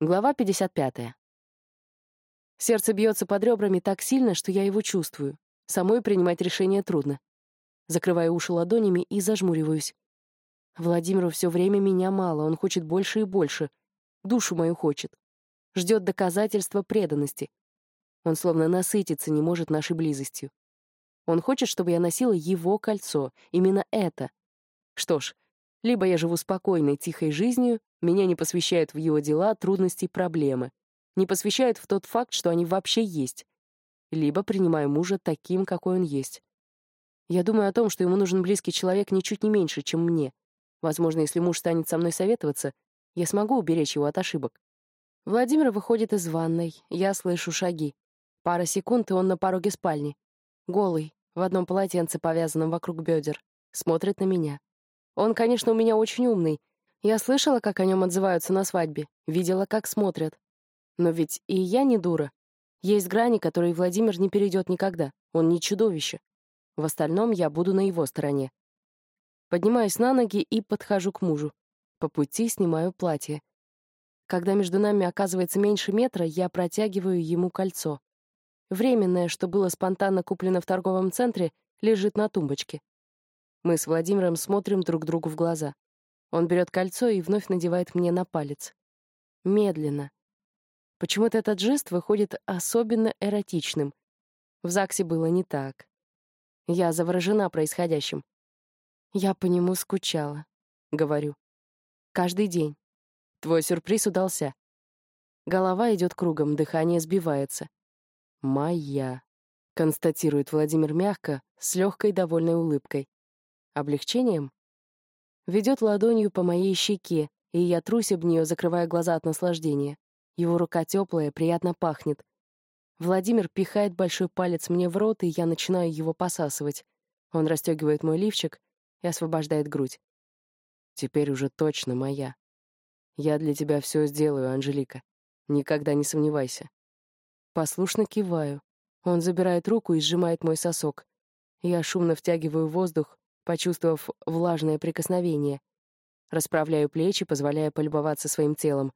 Глава 55. Сердце бьется под ребрами так сильно, что я его чувствую. Самой принимать решение трудно. Закрываю уши ладонями и зажмуриваюсь. Владимиру все время меня мало, он хочет больше и больше. Душу мою хочет. Ждет доказательства преданности. Он словно насытиться не может нашей близостью. Он хочет, чтобы я носила его кольцо, именно это. Что ж, либо я живу спокойной, тихой жизнью, меня не посвящают в его дела, трудности и проблемы. Не посвящают в тот факт, что они вообще есть. Либо принимаю мужа таким, какой он есть. Я думаю о том, что ему нужен близкий человек ничуть не меньше, чем мне. Возможно, если муж станет со мной советоваться, я смогу уберечь его от ошибок. Владимир выходит из ванной, я слышу шаги. Пара секунд, и он на пороге спальни. Голый, в одном полотенце, повязанном вокруг бедер. Смотрит на меня. Он, конечно, у меня очень умный. Я слышала, как о нем отзываются на свадьбе, видела, как смотрят. Но ведь и я не дура. Есть грани, которые Владимир не перейдет никогда. Он не чудовище. В остальном я буду на его стороне. Поднимаюсь на ноги и подхожу к мужу. По пути снимаю платье. Когда между нами оказывается меньше метра, я протягиваю ему кольцо. Временное, что было спонтанно куплено в торговом центре, лежит на тумбочке. Мы с Владимиром смотрим друг другу в глаза. Он берет кольцо и вновь надевает мне на палец. Медленно. Почему-то этот жест выходит особенно эротичным. В ЗАГСе было не так. Я заворожена происходящим. Я по нему скучала, говорю. Каждый день. Твой сюрприз удался. Голова идет кругом, дыхание сбивается. «Моя», — констатирует Владимир мягко, с легкой довольной улыбкой. Облегчением? Ведет ладонью по моей щеке, и я трусь об нее, закрывая глаза от наслаждения. Его рука теплая, приятно пахнет. Владимир пихает большой палец мне в рот, и я начинаю его посасывать. Он расстегивает мой лифчик и освобождает грудь. Теперь уже точно моя. Я для тебя все сделаю, Анжелика. Никогда не сомневайся. Послушно киваю. Он забирает руку и сжимает мой сосок. Я шумно втягиваю воздух, почувствовав влажное прикосновение. Расправляю плечи, позволяя полюбоваться своим телом.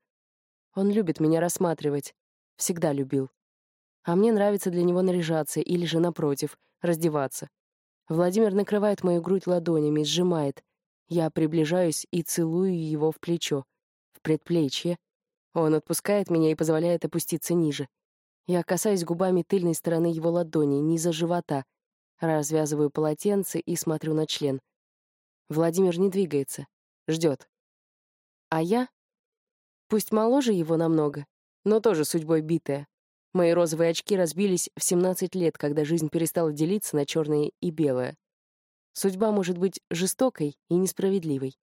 Он любит меня рассматривать. Всегда любил. А мне нравится для него наряжаться или же, напротив, раздеваться. Владимир накрывает мою грудь ладонями, сжимает. Я приближаюсь и целую его в плечо, в предплечье. Он отпускает меня и позволяет опуститься ниже. Я касаюсь губами тыльной стороны его ладони, низа живота — Развязываю полотенце и смотрю на член. Владимир не двигается, ждет. А я? Пусть моложе его намного, но тоже судьбой битая. Мои розовые очки разбились в 17 лет, когда жизнь перестала делиться на черное и белое. Судьба может быть жестокой и несправедливой.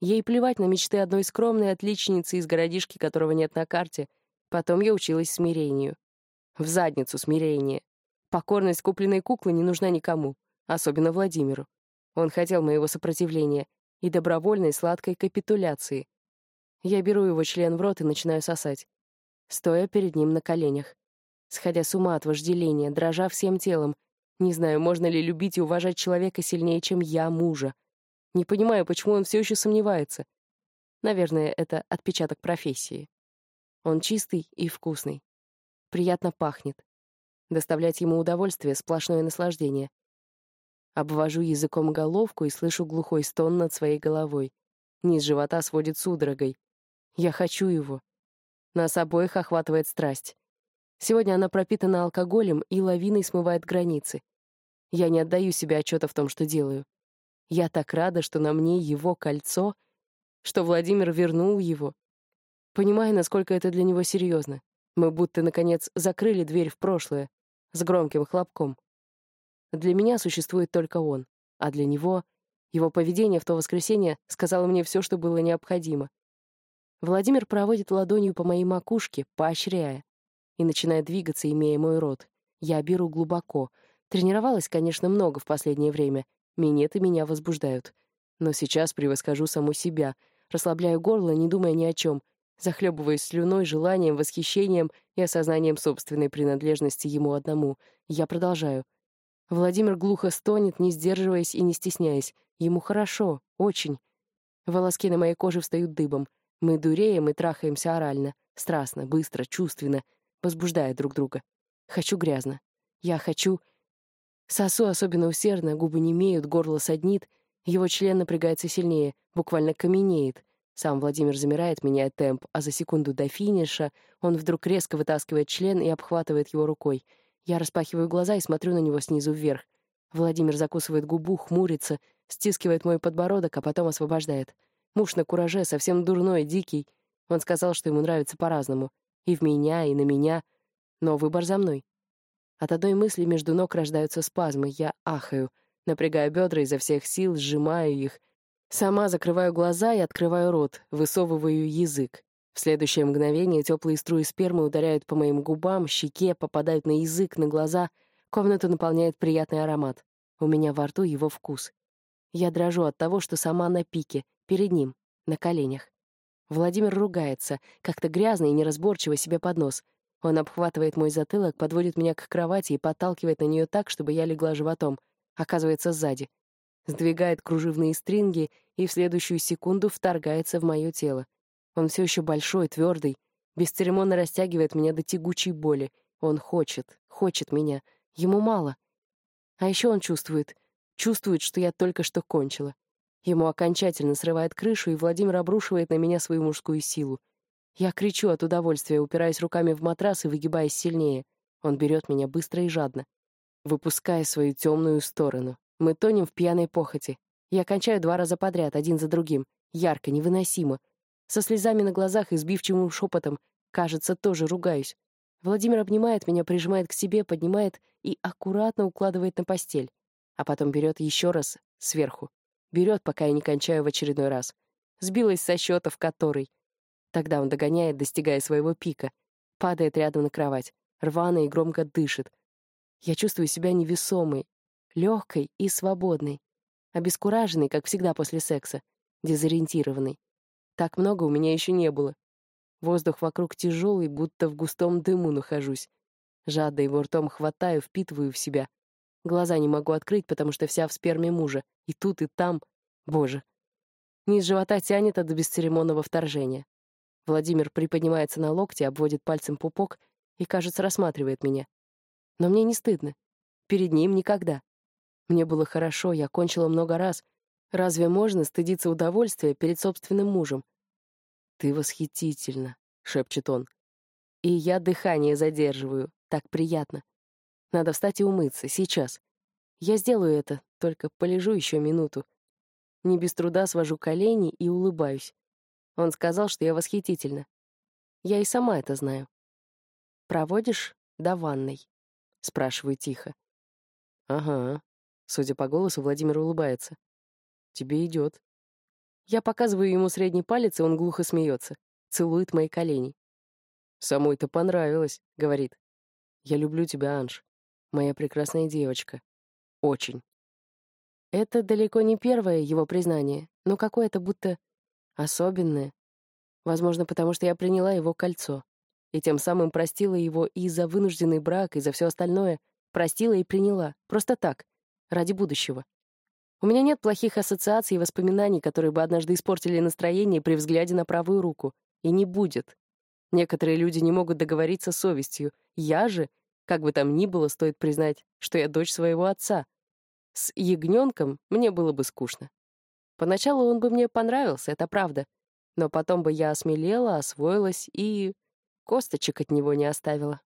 Ей плевать на мечты одной скромной отличницы из городишки, которого нет на карте. Потом я училась смирению. В задницу смирение. Покорность купленной куклы не нужна никому, особенно Владимиру. Он хотел моего сопротивления и добровольной сладкой капитуляции. Я беру его член в рот и начинаю сосать, стоя перед ним на коленях, сходя с ума от вожделения, дрожа всем телом. Не знаю, можно ли любить и уважать человека сильнее, чем я мужа. Не понимаю, почему он все еще сомневается. Наверное, это отпечаток профессии. Он чистый и вкусный. Приятно пахнет. Доставлять ему удовольствие — сплошное наслаждение. Обвожу языком головку и слышу глухой стон над своей головой. Низ живота сводит судорогой. Я хочу его. Нас обоих охватывает страсть. Сегодня она пропитана алкоголем и лавиной смывает границы. Я не отдаю себе отчета в том, что делаю. Я так рада, что на мне его кольцо, что Владимир вернул его. Понимаю, насколько это для него серьезно. Мы будто, наконец, закрыли дверь в прошлое, с громким хлопком. Для меня существует только он, а для него его поведение в то воскресенье сказало мне все, что было необходимо. Владимир проводит ладонью по моей макушке, поощряя, и начинает двигаться, имея мой рот. Я беру глубоко. Тренировалась, конечно, много в последнее время. Минеты меня возбуждают. Но сейчас превосхожу саму себя, расслабляю горло, не думая ни о чем, захлебываясь слюной, желанием, восхищением и осознанием собственной принадлежности ему одному. Я продолжаю. Владимир глухо стонет, не сдерживаясь и не стесняясь. Ему хорошо, очень. Волоски на моей коже встают дыбом. Мы дуреем и трахаемся орально, Страстно, быстро, чувственно, возбуждая друг друга. Хочу грязно. Я хочу... Сосу особенно усердно, губы не имеют, горло саднит, его член напрягается сильнее, буквально каменеет. Сам Владимир замирает, меняет темп, а за секунду до финиша он вдруг резко вытаскивает член и обхватывает его рукой. Я распахиваю глаза и смотрю на него снизу вверх. Владимир закусывает губу, хмурится, стискивает мой подбородок, а потом освобождает. Муж на кураже, совсем дурной, дикий. Он сказал, что ему нравится по-разному. И в меня, и на меня. Но выбор за мной. От одной мысли между ног рождаются спазмы. Я ахаю, напрягаю бедра изо всех сил, сжимаю их. Сама закрываю глаза и открываю рот, высовываю язык. В следующее мгновение теплые струи спермы ударяют по моим губам, щеке, попадают на язык, на глаза. Комнату наполняет приятный аромат. У меня во рту его вкус. Я дрожу от того, что сама на пике, перед ним, на коленях. Владимир ругается, как-то грязно и неразборчиво себе под нос. Он обхватывает мой затылок, подводит меня к кровати и подталкивает на нее так, чтобы я легла животом. Оказывается, сзади. Сдвигает кружевные стринги и в следующую секунду вторгается в мое тело. Он все еще большой, твердый, бесцеремонно растягивает меня до тягучей боли. Он хочет, хочет меня. Ему мало. А еще он чувствует, чувствует, что я только что кончила. Ему окончательно срывает крышу, и Владимир обрушивает на меня свою мужскую силу. Я кричу от удовольствия, упираясь руками в матрас и выгибаясь сильнее. Он берет меня быстро и жадно, выпуская свою темную сторону. Мы тонем в пьяной похоти. Я кончаю два раза подряд, один за другим. Ярко, невыносимо. Со слезами на глазах и сбивчивым шепотом, кажется, тоже ругаюсь. Владимир обнимает меня, прижимает к себе, поднимает и аккуратно укладывает на постель. А потом берет еще раз сверху. Берет, пока я не кончаю в очередной раз. Сбилась со счета, в который. Тогда он догоняет, достигая своего пика. Падает рядом на кровать. Рвано и громко дышит. Я чувствую себя невесомой, легкой и свободной. Обескураженной, как всегда после секса. Дезориентированной. Так много у меня еще не было. Воздух вокруг тяжелый, будто в густом дыму нахожусь. Жадно его ртом хватаю, впитываю в себя. Глаза не могу открыть, потому что вся в сперме мужа. И тут, и там. Боже. Низ живота тянет от бесцеремонного вторжения. Владимир приподнимается на локте, обводит пальцем пупок и, кажется, рассматривает меня. Но мне не стыдно. Перед ним никогда. Мне было хорошо, я кончила много раз. Разве можно стыдиться удовольствия перед собственным мужем? «Ты восхитительна», — шепчет он. И я дыхание задерживаю. Так приятно. Надо встать и умыться, сейчас. Я сделаю это, только полежу еще минуту. Не без труда свожу колени и улыбаюсь. Он сказал, что я восхитительна. Я и сама это знаю. «Проводишь до ванной?» — спрашиваю тихо. «Ага». Судя по голосу, Владимир улыбается. «Тебе идет». Я показываю ему средний палец, и он глухо смеется. Целует мои колени. «Самой-то понравилось», — говорит. «Я люблю тебя, Анж моя прекрасная девочка. Очень. Это далеко не первое его признание, но какое-то будто особенное. Возможно, потому что я приняла его кольцо. И тем самым простила его и за вынужденный брак, и за все остальное. Простила и приняла. Просто так. Ради будущего. У меня нет плохих ассоциаций и воспоминаний, которые бы однажды испортили настроение при взгляде на правую руку. И не будет. Некоторые люди не могут договориться с совестью. Я же как бы там ни было, стоит признать, что я дочь своего отца. С ягненком мне было бы скучно. Поначалу он бы мне понравился, это правда. Но потом бы я осмелела, освоилась и... косточек от него не оставила.